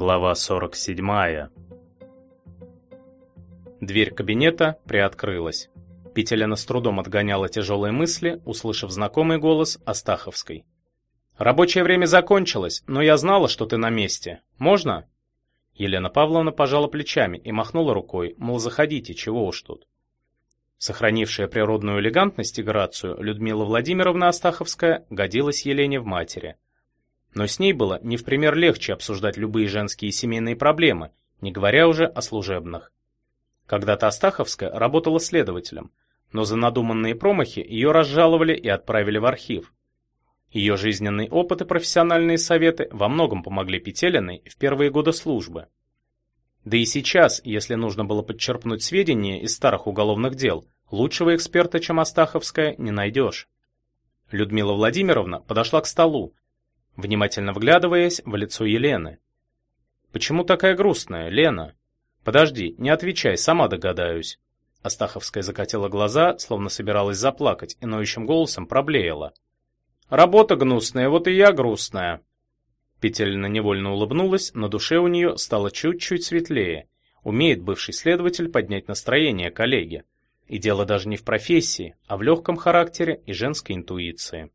Глава 47. Дверь кабинета приоткрылась. Петелина с трудом отгоняла тяжелые мысли, услышав знакомый голос Астаховской. «Рабочее время закончилось, но я знала, что ты на месте. Можно?» Елена Павловна пожала плечами и махнула рукой, мол, заходите, чего уж тут. Сохранившая природную элегантность и грацию, Людмила Владимировна Астаховская годилась Елене в матери. Но с ней было не в пример легче обсуждать любые женские и семейные проблемы, не говоря уже о служебных. Когда-то Астаховская работала следователем, но за надуманные промахи ее разжаловали и отправили в архив. Ее жизненный опыт и профессиональные советы во многом помогли Петелиной в первые годы службы. Да и сейчас, если нужно было подчерпнуть сведения из старых уголовных дел, лучшего эксперта, чем Астаховская, не найдешь. Людмила Владимировна подошла к столу, внимательно вглядываясь в лицо Елены. «Почему такая грустная, Лена?» «Подожди, не отвечай, сама догадаюсь». Астаховская закатила глаза, словно собиралась заплакать, и ноющим голосом проблеяла. «Работа гнусная, вот и я грустная». Петелина невольно улыбнулась, на душе у нее стало чуть-чуть светлее. Умеет бывший следователь поднять настроение коллеги. И дело даже не в профессии, а в легком характере и женской интуиции.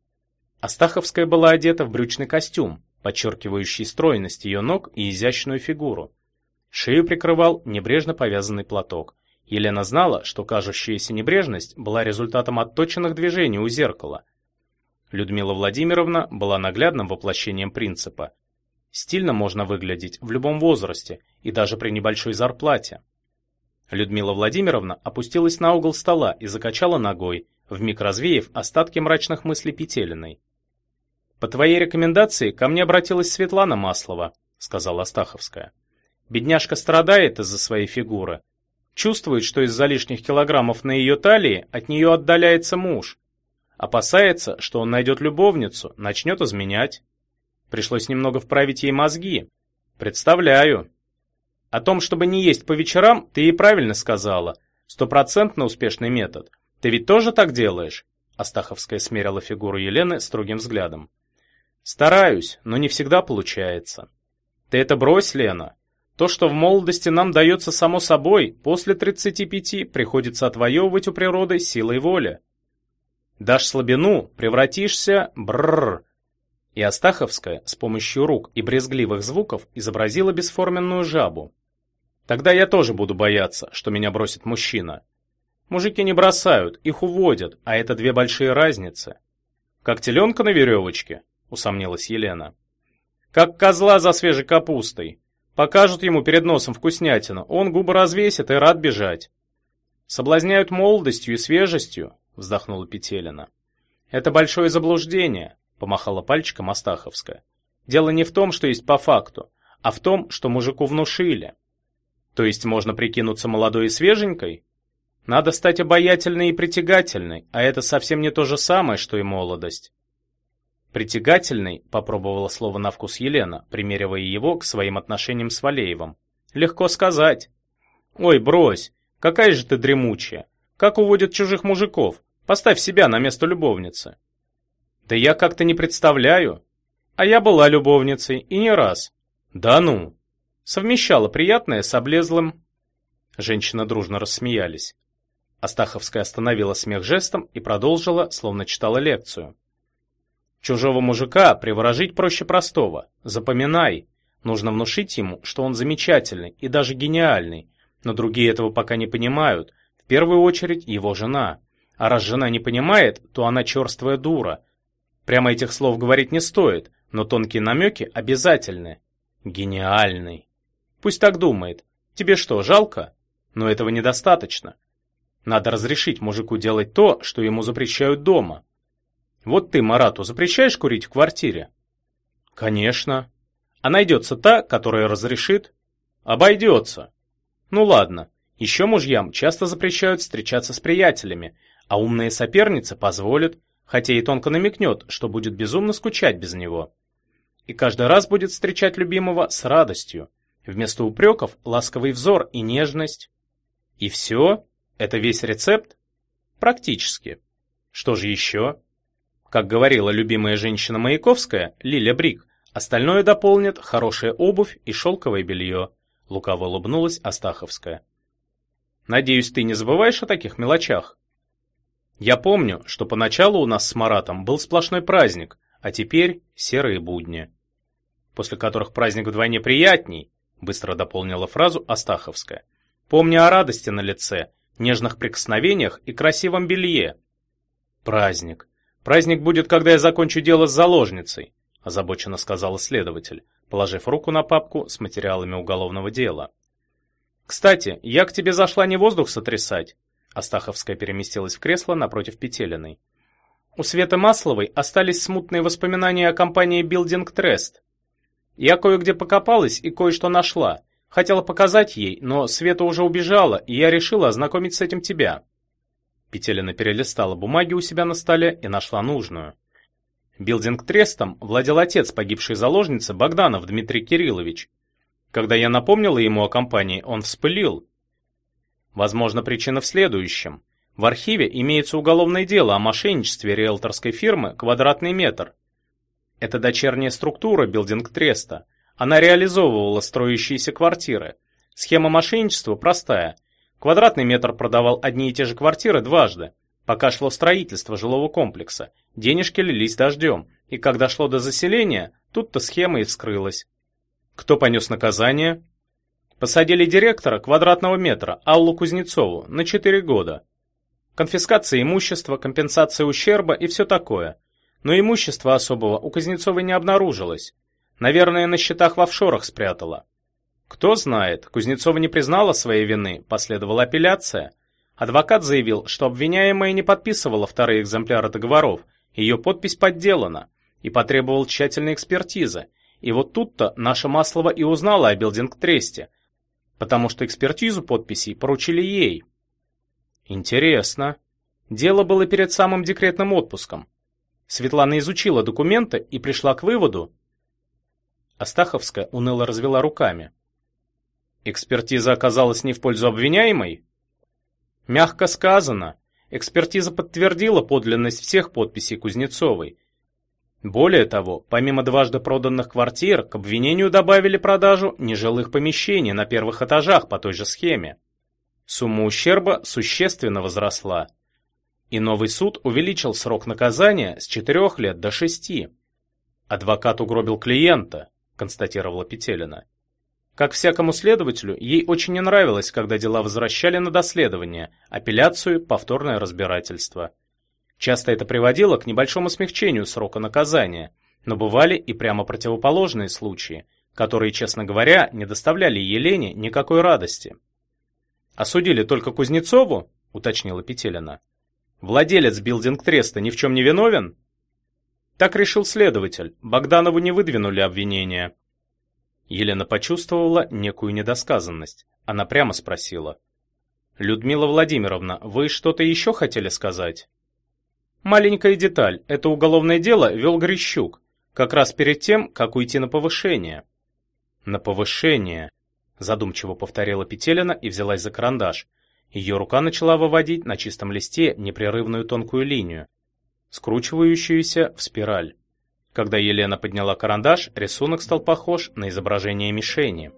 Астаховская была одета в брючный костюм, подчеркивающий стройность ее ног и изящную фигуру. Шею прикрывал небрежно повязанный платок. Елена знала, что кажущаяся небрежность была результатом отточенных движений у зеркала. Людмила Владимировна была наглядным воплощением принципа. Стильно можно выглядеть в любом возрасте и даже при небольшой зарплате. Людмила Владимировна опустилась на угол стола и закачала ногой, вмиг развеяв остатки мрачных мыслей Петелиной. «По твоей рекомендации ко мне обратилась Светлана Маслова», — сказала Астаховская. Бедняжка страдает из-за своей фигуры. Чувствует, что из-за лишних килограммов на ее талии от нее отдаляется муж. Опасается, что он найдет любовницу, начнет изменять. Пришлось немного вправить ей мозги. Представляю. О том, чтобы не есть по вечерам, ты и правильно сказала. Стопроцентно успешный метод. Ты ведь тоже так делаешь? Астаховская смерила фигуру Елены строгим взглядом. Стараюсь, но не всегда получается. Ты это брось, Лена. То, что в молодости нам дается само собой, после 35 приходится отвоевывать у природы силой воли. Дашь слабину, превратишься... Бррр. И Астаховская с помощью рук и брезгливых звуков изобразила бесформенную жабу. Тогда я тоже буду бояться, что меня бросит мужчина. Мужики не бросают, их уводят, а это две большие разницы. Как теленка на веревочке, усомнилась Елена. Как козла за свежей капустой. Покажут ему перед носом вкуснятину, он губы развесит и рад бежать. Соблазняют молодостью и свежестью, вздохнула Петелина. Это большое заблуждение, помахала пальчиком Астаховская. Дело не в том, что есть по факту, а в том, что мужику внушили. То есть можно прикинуться молодой и свеженькой? Надо стать обаятельной и притягательной, а это совсем не то же самое, что и молодость. Притягательный, попробовала слово на вкус Елена, примеривая его к своим отношениям с Валеевым. Легко сказать. Ой, брось, какая же ты дремучая. Как уводят чужих мужиков? Поставь себя на место любовницы. Да я как-то не представляю. А я была любовницей, и не раз. Да ну. Совмещала приятное с облезлым. Женщины дружно рассмеялись. Астаховская остановила смех жестом и продолжила, словно читала лекцию. Чужого мужика приворожить проще простого. Запоминай. Нужно внушить ему, что он замечательный и даже гениальный. Но другие этого пока не понимают. В первую очередь его жена. А раз жена не понимает, то она черствая дура. Прямо этих слов говорить не стоит, но тонкие намеки обязательны. Гениальный. Пусть так думает. Тебе что, жалко? Но этого недостаточно. Надо разрешить мужику делать то, что ему запрещают дома. Вот ты Марату запрещаешь курить в квартире? Конечно. А найдется та, которая разрешит? Обойдется. Ну ладно. Еще мужьям часто запрещают встречаться с приятелями, а умная соперница позволит, хотя и тонко намекнет, что будет безумно скучать без него. И каждый раз будет встречать любимого с радостью. Вместо упреков ласковый взор и нежность. И все? Это весь рецепт? Практически. Что же еще? Как говорила любимая женщина Маяковская, Лиля Брик, Остальное дополнит хорошая обувь и шелковое белье. Лукаво улыбнулась Астаховская. Надеюсь, ты не забываешь о таких мелочах? Я помню, что поначалу у нас с Маратом был сплошной праздник, а теперь серые будни, после которых праздник вдвойне приятней, быстро дополнила фразу Астаховская. Помни о радости на лице, нежных прикосновениях и красивом белье. Праздник. Праздник будет, когда я закончу дело с заложницей, озабоченно сказал следователь, положив руку на папку с материалами уголовного дела. Кстати, я к тебе зашла не воздух сотрясать. Астаховская переместилась в кресло напротив Петелиной. У Светы Масловой остались смутные воспоминания о компании Building Trust. Я кое-где покопалась и кое-что нашла. Хотела показать ей, но Света уже убежала, и я решила ознакомить с этим тебя. Петелина перелистала бумаги у себя на столе и нашла нужную. Билдинг Трестом владел отец погибшей заложницы Богданов Дмитрий Кириллович. Когда я напомнила ему о компании, он вспылил. Возможно, причина в следующем. В архиве имеется уголовное дело о мошенничестве риэлторской фирмы «Квадратный метр». Это дочерняя структура Билдинг Треста. Она реализовывала строящиеся квартиры. Схема мошенничества простая. Квадратный метр продавал одни и те же квартиры дважды. Пока шло строительство жилого комплекса, денежки лились дождем, и когда шло до заселения, тут-то схема и вскрылась. Кто понес наказание? Посадили директора квадратного метра Аллу Кузнецову на 4 года. Конфискация имущества, компенсация ущерба и все такое. Но имущества особого у Кузнецовой не обнаружилось. Наверное, на счетах в офшорах спрятала. Кто знает, Кузнецова не признала своей вины, последовала апелляция. Адвокат заявил, что обвиняемая не подписывала вторые экземпляры договоров, ее подпись подделана, и потребовал тщательной экспертизы, и вот тут-то наша Маслова и узнала о билдинг-тресте, потому что экспертизу подписей поручили ей. Интересно. Дело было перед самым декретным отпуском. Светлана изучила документы и пришла к выводу. Астаховская уныло развела руками. Экспертиза оказалась не в пользу обвиняемой? Мягко сказано. Экспертиза подтвердила подлинность всех подписей Кузнецовой, более того, помимо дважды проданных квартир, к обвинению добавили продажу нежилых помещений на первых этажах по той же схеме. Сумма ущерба существенно возросла. И новый суд увеличил срок наказания с 4 лет до 6. Адвокат угробил клиента, констатировала Петелина. Как всякому следователю, ей очень не нравилось, когда дела возвращали на доследование, апелляцию, повторное разбирательство. Часто это приводило к небольшому смягчению срока наказания, но бывали и прямо противоположные случаи, которые, честно говоря, не доставляли Елене никакой радости. «Осудили только Кузнецову?» – уточнила Петелина. «Владелец билдинг-треста ни в чем не виновен?» Так решил следователь. Богданову не выдвинули обвинения. Елена почувствовала некую недосказанность. Она прямо спросила. «Людмила Владимировна, вы что-то еще хотели сказать?» Маленькая деталь. Это уголовное дело вел Грищук. Как раз перед тем, как уйти на повышение. На повышение. Задумчиво повторила Петелина и взялась за карандаш. Ее рука начала выводить на чистом листе непрерывную тонкую линию, скручивающуюся в спираль. Когда Елена подняла карандаш, рисунок стал похож на изображение мишени.